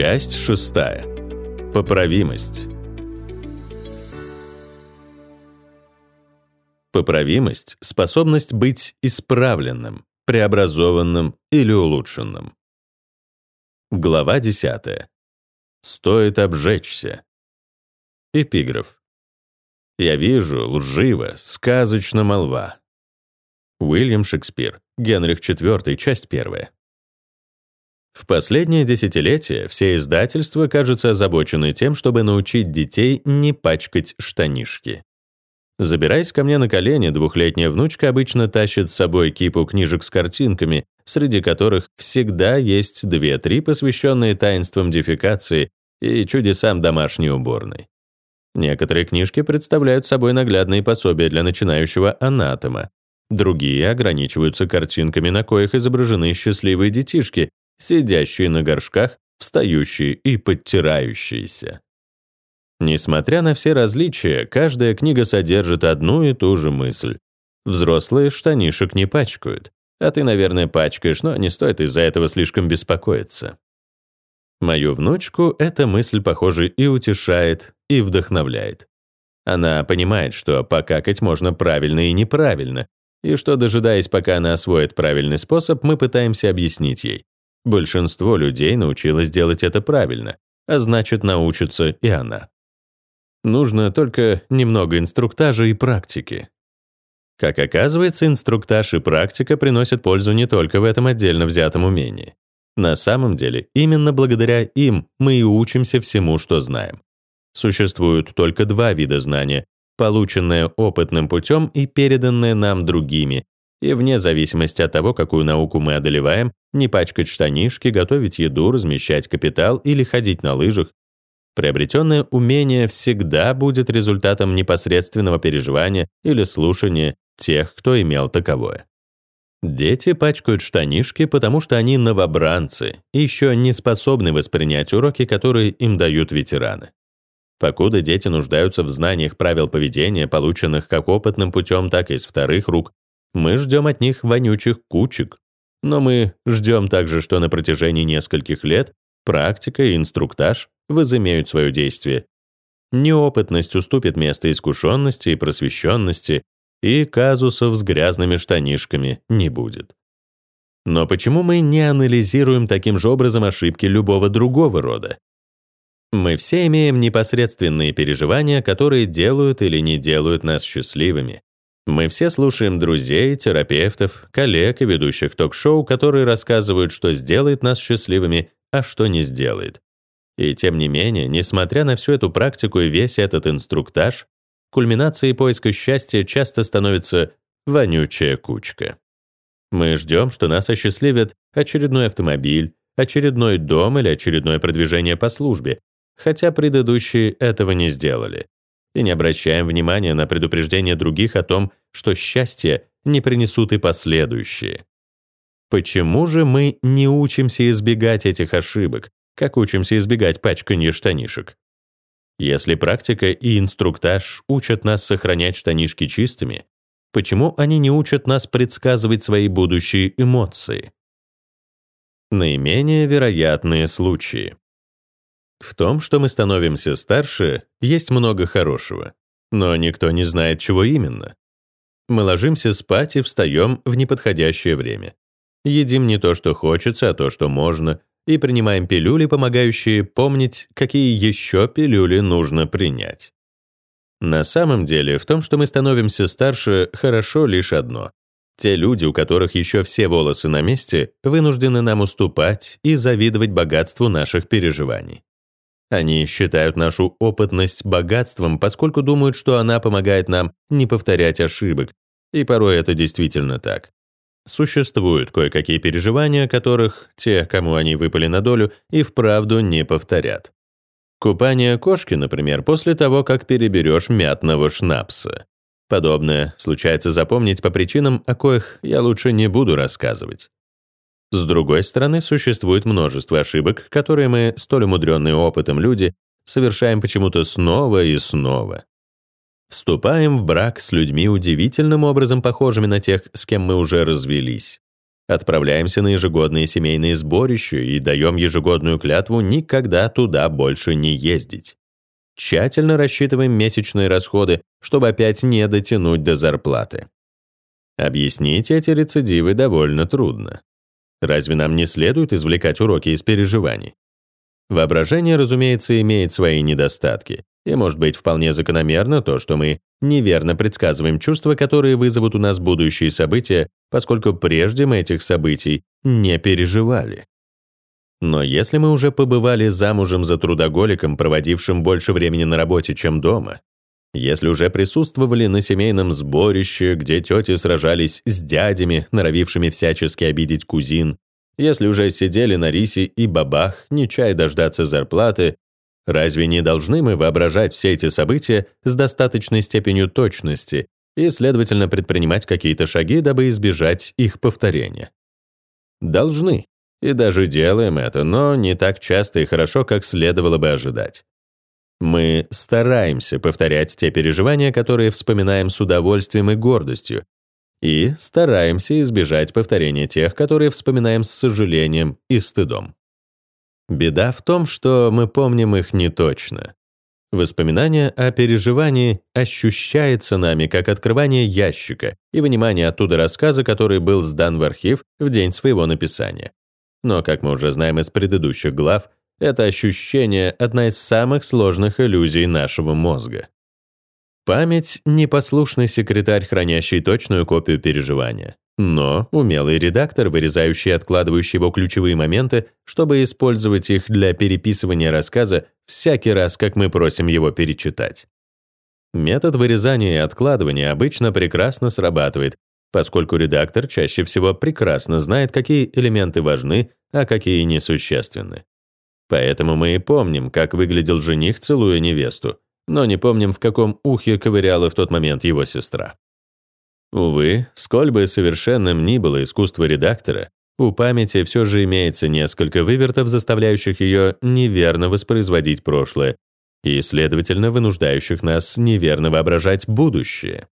Часть шестая. Поправимость. Поправимость — способность быть исправленным, преобразованным или улучшенным. Глава 10. Стоит обжечься. Эпиграф. Я вижу, лживо, сказочно молва. Уильям Шекспир, Генрих IV, часть 1. В последнее десятилетие все издательства, кажутся озабочены тем, чтобы научить детей не пачкать штанишки. Забираясь ко мне на колени, двухлетняя внучка обычно тащит с собой кипу книжек с картинками, среди которых всегда есть две-три, посвященные таинствам дефекации и чудесам домашней уборной. Некоторые книжки представляют собой наглядные пособия для начинающего анатома, другие ограничиваются картинками, на коих изображены счастливые детишки, сидящие на горшках, встающие и подтирающиеся. Несмотря на все различия, каждая книга содержит одну и ту же мысль. Взрослые штанишек не пачкают, а ты, наверное, пачкаешь, но не стоит из-за этого слишком беспокоиться. Мою внучку эта мысль, похоже, и утешает, и вдохновляет. Она понимает, что покакать можно правильно и неправильно, и что, дожидаясь, пока она освоит правильный способ, мы пытаемся объяснить ей. Большинство людей научилось делать это правильно, а значит, научится и она. Нужно только немного инструктажа и практики. Как оказывается, инструктаж и практика приносят пользу не только в этом отдельно взятом умении. На самом деле, именно благодаря им мы и учимся всему, что знаем. Существуют только два вида знания, полученное опытным путем и переданное нам другими, и вне зависимости от того, какую науку мы одолеваем, не пачкать штанишки, готовить еду, размещать капитал или ходить на лыжах, приобретенное умение всегда будет результатом непосредственного переживания или слушания тех, кто имел таковое. Дети пачкают штанишки, потому что они новобранцы и еще не способны воспринять уроки, которые им дают ветераны. Покуда дети нуждаются в знаниях правил поведения, полученных как опытным путем, так и из вторых рук, мы ждем от них вонючих кучек. Но мы ждем также, что на протяжении нескольких лет практика и инструктаж возымеют свое действие. Неопытность уступит место искушенности и просвещенности, и казусов с грязными штанишками не будет. Но почему мы не анализируем таким же образом ошибки любого другого рода? Мы все имеем непосредственные переживания, которые делают или не делают нас счастливыми. Мы все слушаем друзей, терапевтов, коллег и ведущих ток-шоу, которые рассказывают, что сделает нас счастливыми, а что не сделает. И тем не менее, несмотря на всю эту практику и весь этот инструктаж, кульминацией поиска счастья часто становится вонючая кучка. Мы ждем, что нас осчастливит очередной автомобиль, очередной дом или очередное продвижение по службе, хотя предыдущие этого не сделали и не обращаем внимания на предупреждения других о том, что счастье не принесут и последующие. Почему же мы не учимся избегать этих ошибок, как учимся избегать пачканья штанишек? Если практика и инструктаж учат нас сохранять штанишки чистыми, почему они не учат нас предсказывать свои будущие эмоции? Наименее вероятные случаи. В том, что мы становимся старше, есть много хорошего, но никто не знает, чего именно. Мы ложимся спать и встаем в неподходящее время. Едим не то, что хочется, а то, что можно, и принимаем пилюли, помогающие помнить, какие еще пилюли нужно принять. На самом деле, в том, что мы становимся старше, хорошо лишь одно. Те люди, у которых еще все волосы на месте, вынуждены нам уступать и завидовать богатству наших переживаний. Они считают нашу опытность богатством, поскольку думают, что она помогает нам не повторять ошибок. И порой это действительно так. Существуют кое-какие переживания, которых те, кому они выпали на долю, и вправду не повторят. Купание кошки, например, после того, как переберешь мятного шнапса. Подобное случается запомнить по причинам, о коих я лучше не буду рассказывать. С другой стороны, существует множество ошибок, которые мы, столь умудренные опытом люди, совершаем почему-то снова и снова. Вступаем в брак с людьми удивительным образом похожими на тех, с кем мы уже развелись. Отправляемся на ежегодные семейные сборища и даем ежегодную клятву никогда туда больше не ездить. Тщательно рассчитываем месячные расходы, чтобы опять не дотянуть до зарплаты. Объяснить эти рецидивы довольно трудно. Разве нам не следует извлекать уроки из переживаний? Воображение, разумеется, имеет свои недостатки, и может быть вполне закономерно то, что мы неверно предсказываем чувства, которые вызовут у нас будущие события, поскольку прежде мы этих событий не переживали. Но если мы уже побывали замужем за трудоголиком, проводившим больше времени на работе, чем дома, если уже присутствовали на семейном сборище, где тети сражались с дядями, норовившими всячески обидеть кузин, если уже сидели на рисе и бабах, не чай дождаться зарплаты, разве не должны мы воображать все эти события с достаточной степенью точности и, следовательно, предпринимать какие-то шаги, дабы избежать их повторения? Должны. И даже делаем это, но не так часто и хорошо, как следовало бы ожидать. Мы стараемся повторять те переживания, которые вспоминаем с удовольствием и гордостью, и стараемся избежать повторения тех, которые вспоминаем с сожалением и стыдом. Беда в том, что мы помним их не точно. Воспоминание о переживании ощущается нами как открывание ящика и вынимание оттуда рассказа, который был сдан в архив в день своего написания. Но, как мы уже знаем из предыдущих глав, это ощущение — одна из самых сложных иллюзий нашего мозга. Память — непослушный секретарь, хранящий точную копию переживания, но умелый редактор, вырезающий и откладывающий его ключевые моменты, чтобы использовать их для переписывания рассказа всякий раз, как мы просим его перечитать. Метод вырезания и откладывания обычно прекрасно срабатывает, поскольку редактор чаще всего прекрасно знает, какие элементы важны, а какие несущественны. Поэтому мы и помним, как выглядел жених, целуя невесту, но не помним, в каком ухе ковыряла в тот момент его сестра. Увы, сколь бы совершенным ни было искусство редактора, у памяти все же имеется несколько вывертов, заставляющих ее неверно воспроизводить прошлое и, следовательно, вынуждающих нас неверно воображать будущее.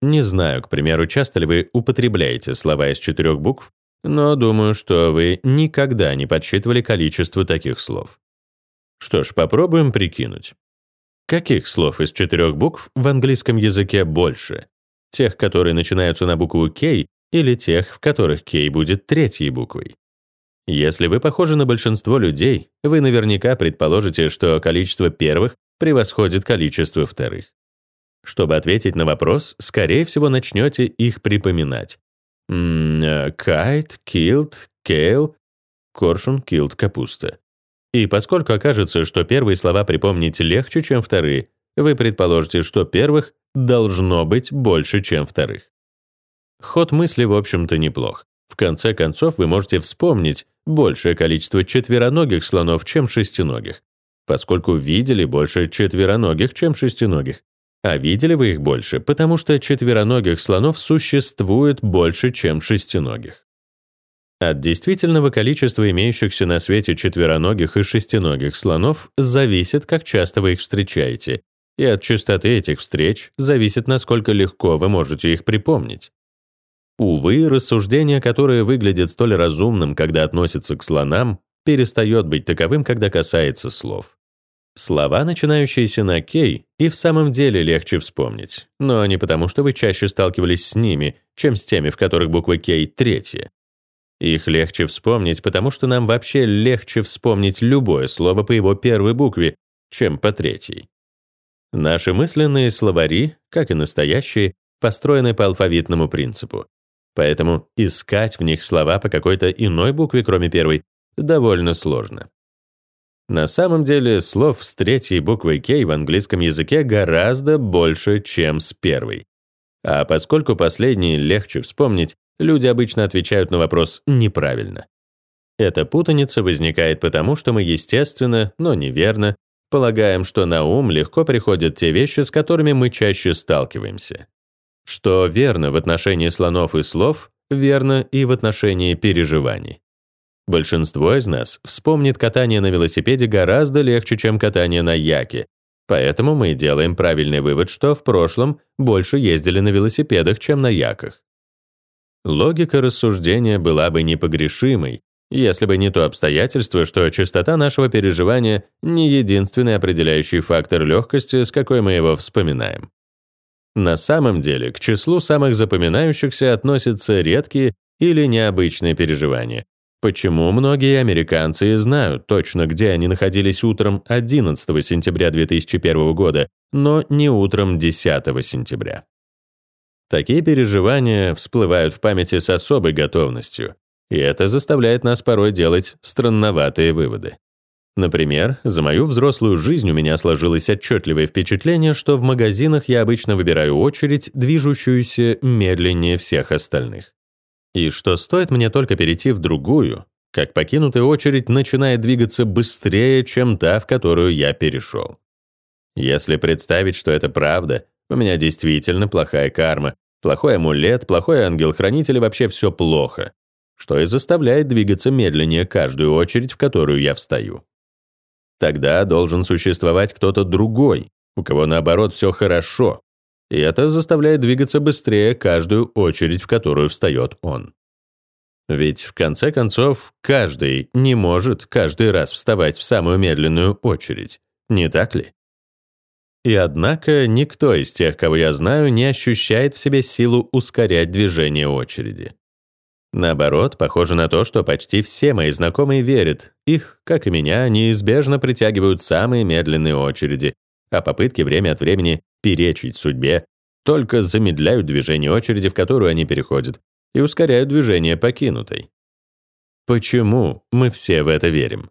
Не знаю, к примеру, часто ли вы употребляете слова из четырех букв, но думаю, что вы никогда не подсчитывали количество таких слов. Что ж, попробуем прикинуть. Каких слов из четырех букв в английском языке больше? Тех, которые начинаются на букву K, или тех, в которых K будет третьей буквой? Если вы похожи на большинство людей, вы наверняка предположите, что количество первых превосходит количество вторых. Чтобы ответить на вопрос, скорее всего, начнете их припоминать, Кайт, килт, кейл, коршун, килт, капуста. И поскольку окажется, что первые слова припомнить легче, чем вторые, вы предположите, что первых должно быть больше, чем вторых. Ход мысли, в общем-то, неплох. В конце концов, вы можете вспомнить большее количество четвероногих слонов, чем шестиногих, поскольку видели больше четвероногих, чем шестиногих, а видели вы их больше, потому что четвероногих слонов существует больше, чем шестиногих. От действительного количества имеющихся на свете четвероногих и шестиногих слонов зависит, как часто вы их встречаете, и от частоты этих встреч зависит, насколько легко вы можете их припомнить. Увы, рассуждение, которое выглядит столь разумным, когда относится к слонам, перестает быть таковым, когда касается слов. Слова, начинающиеся на «кей», и в самом деле легче вспомнить, но не потому, что вы чаще сталкивались с ними, чем с теми, в которых буква «кей» третья. Их легче вспомнить, потому что нам вообще легче вспомнить любое слово по его первой букве, чем по третьей. Наши мысленные словари, как и настоящие, построены по алфавитному принципу. Поэтому искать в них слова по какой-то иной букве, кроме первой, довольно сложно. На самом деле слов с третьей буквой K в английском языке гораздо больше, чем с первой. А поскольку последние легче вспомнить, люди обычно отвечают на вопрос неправильно. Эта путаница возникает потому, что мы естественно, но неверно, полагаем, что на ум легко приходят те вещи, с которыми мы чаще сталкиваемся. Что верно в отношении слонов и слов, верно и в отношении переживаний. Большинство из нас вспомнит катание на велосипеде гораздо легче, чем катание на яке. Поэтому мы делаем правильный вывод, что в прошлом больше ездили на велосипедах, чем на яках. Логика рассуждения была бы непогрешимой, если бы не то обстоятельство, что частота нашего переживания не единственный определяющий фактор легкости, с какой мы его вспоминаем. На самом деле, к числу самых запоминающихся относятся редкие или необычные переживания. Почему многие американцы знают точно, где они находились утром 11 сентября 2001 года, но не утром 10 сентября? Такие переживания всплывают в памяти с особой готовностью, и это заставляет нас порой делать странноватые выводы. Например, за мою взрослую жизнь у меня сложилось отчетливое впечатление, что в магазинах я обычно выбираю очередь, движущуюся медленнее всех остальных. И что стоит мне только перейти в другую, как покинутая очередь начинает двигаться быстрее, чем та, в которую я перешел. Если представить, что это правда, у меня действительно плохая карма, плохой амулет, плохой ангел-хранитель и вообще все плохо, что и заставляет двигаться медленнее каждую очередь, в которую я встаю. Тогда должен существовать кто-то другой, у кого наоборот все хорошо, и это заставляет двигаться быстрее каждую очередь, в которую встает он. Ведь, в конце концов, каждый не может каждый раз вставать в самую медленную очередь, не так ли? И однако никто из тех, кого я знаю, не ощущает в себе силу ускорять движение очереди. Наоборот, похоже на то, что почти все мои знакомые верят. Их, как и меня, неизбежно притягивают самые медленные очереди, а попытки время от времени перечить судьбе только замедляют движение очереди, в которую они переходят, и ускоряют движение покинутой. Почему мы все в это верим?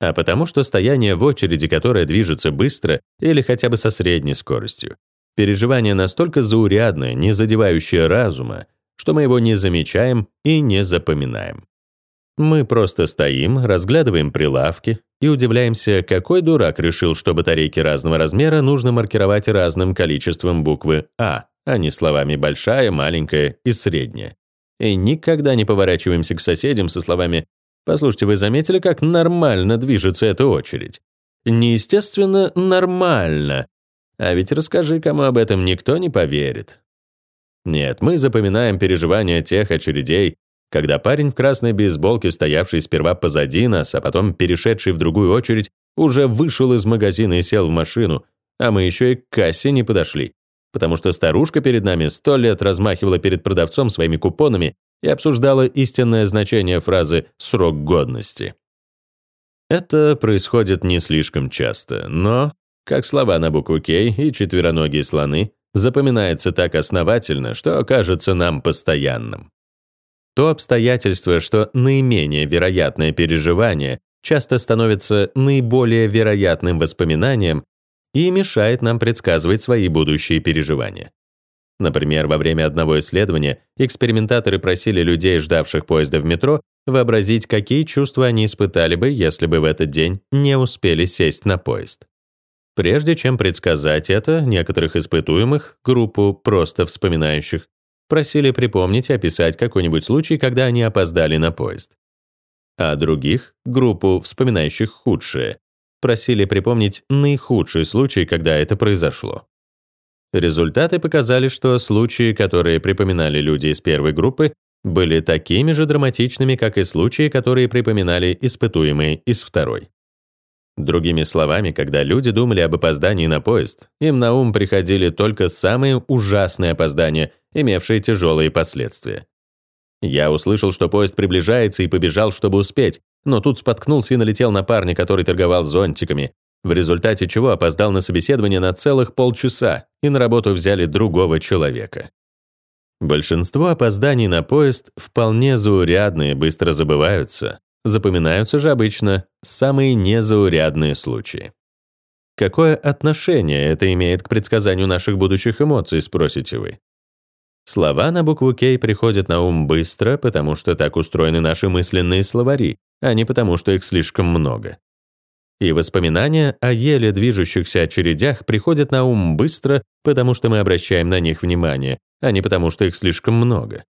А потому что стояние в очереди, которая движется быстро или хотя бы со средней скоростью, переживание настолько заурядное, не задевающее разума, что мы его не замечаем и не запоминаем. Мы просто стоим, разглядываем прилавки и удивляемся, какой дурак решил, что батарейки разного размера нужно маркировать разным количеством буквы «А», а не словами «большая», «маленькая» и «средняя». И никогда не поворачиваемся к соседям со словами «Послушайте, вы заметили, как нормально движется эта очередь?» Неестественно, нормально. А ведь расскажи, кому об этом никто не поверит. Нет, мы запоминаем переживания тех очередей, когда парень в красной бейсболке, стоявший сперва позади нас, а потом перешедший в другую очередь, уже вышел из магазина и сел в машину, а мы еще и к кассе не подошли, потому что старушка перед нами сто лет размахивала перед продавцом своими купонами и обсуждала истинное значение фразы «срок годности». Это происходит не слишком часто, но, как слова на букву «К» и четвероногие слоны, запоминается так основательно, что окажется нам постоянным. То обстоятельство, что наименее вероятное переживание часто становится наиболее вероятным воспоминанием и мешает нам предсказывать свои будущие переживания. Например, во время одного исследования экспериментаторы просили людей, ждавших поезда в метро, вообразить, какие чувства они испытали бы, если бы в этот день не успели сесть на поезд. Прежде чем предсказать это, некоторых испытуемых, группу просто вспоминающих, просили припомнить описать какой-нибудь случай, когда они опоздали на поезд. А других, группу вспоминающих худшее, просили припомнить наихудший случай, когда это произошло. Результаты показали, что случаи, которые припоминали люди из первой группы, были такими же драматичными, как и случаи, которые припоминали испытуемые из второй. Другими словами, когда люди думали об опоздании на поезд, им на ум приходили только самые ужасные опоздания, имевшие тяжелые последствия. Я услышал, что поезд приближается и побежал, чтобы успеть, но тут споткнулся и налетел на парня, который торговал зонтиками, в результате чего опоздал на собеседование на целых полчаса, и на работу взяли другого человека. Большинство опозданий на поезд вполне заурядные, быстро забываются, Запоминаются же обычно самые незаурядные случаи. Какое отношение это имеет к предсказанию наших будущих эмоций, спросите вы? Слова на букву «К» приходят на ум быстро, потому что так устроены наши мысленные словари, а не потому, что их слишком много. И воспоминания о еле движущихся очередях приходят на ум быстро, потому что мы обращаем на них внимание, а не потому, что их слишком много.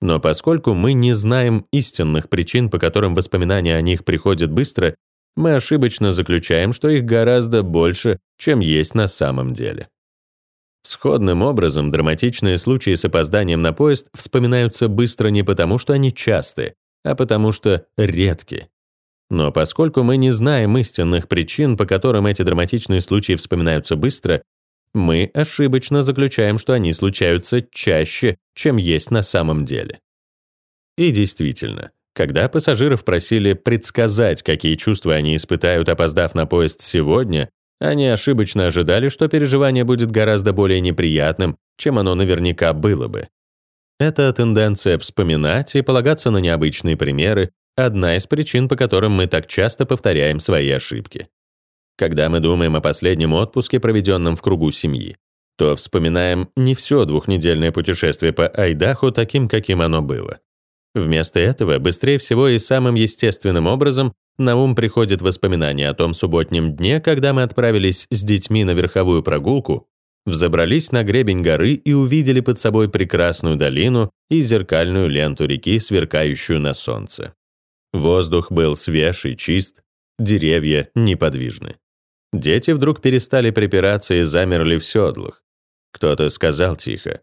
Но поскольку мы не знаем истинных причин, по которым воспоминания о них приходят быстро, мы ошибочно заключаем, что их гораздо больше, чем есть на самом деле. Сходным образом драматичные случаи с опозданием на поезд вспоминаются быстро не потому, что они часты, а потому что редки. Но поскольку мы не знаем истинных причин, по которым эти драматичные случаи вспоминаются быстро, мы ошибочно заключаем, что они случаются чаще, чем есть на самом деле. И действительно, когда пассажиров просили предсказать, какие чувства они испытают, опоздав на поезд сегодня, они ошибочно ожидали, что переживание будет гораздо более неприятным, чем оно наверняка было бы. Эта тенденция вспоминать и полагаться на необычные примеры — одна из причин, по которым мы так часто повторяем свои ошибки. Когда мы думаем о последнем отпуске, проведенном в кругу семьи, то вспоминаем не все двухнедельное путешествие по Айдахо таким, каким оно было. Вместо этого, быстрее всего и самым естественным образом, на ум приходит воспоминание о том субботнем дне, когда мы отправились с детьми на верховую прогулку, взобрались на гребень горы и увидели под собой прекрасную долину и зеркальную ленту реки, сверкающую на солнце. Воздух был свеж и чист, деревья неподвижны. Дети вдруг перестали припираться и замерли в седлах. Кто-то сказал тихо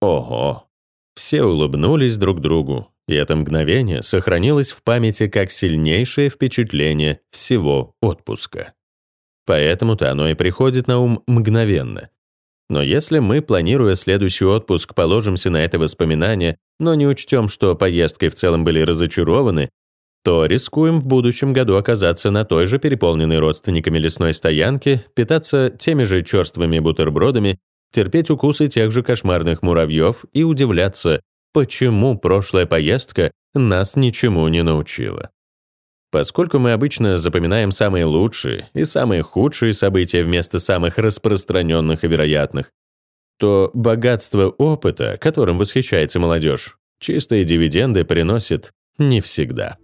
«Ого!». Все улыбнулись друг другу, и это мгновение сохранилось в памяти как сильнейшее впечатление всего отпуска. Поэтому-то оно и приходит на ум мгновенно. Но если мы, планируя следующий отпуск, положимся на это воспоминание, но не учтем, что поездкой в целом были разочарованы, то рискуем в будущем году оказаться на той же переполненной родственниками лесной стоянке, питаться теми же черствыми бутербродами, терпеть укусы тех же кошмарных муравьев и удивляться, почему прошлая поездка нас ничему не научила. Поскольку мы обычно запоминаем самые лучшие и самые худшие события вместо самых распространенных и вероятных, то богатство опыта, которым восхищается молодежь, чистые дивиденды приносит не всегда.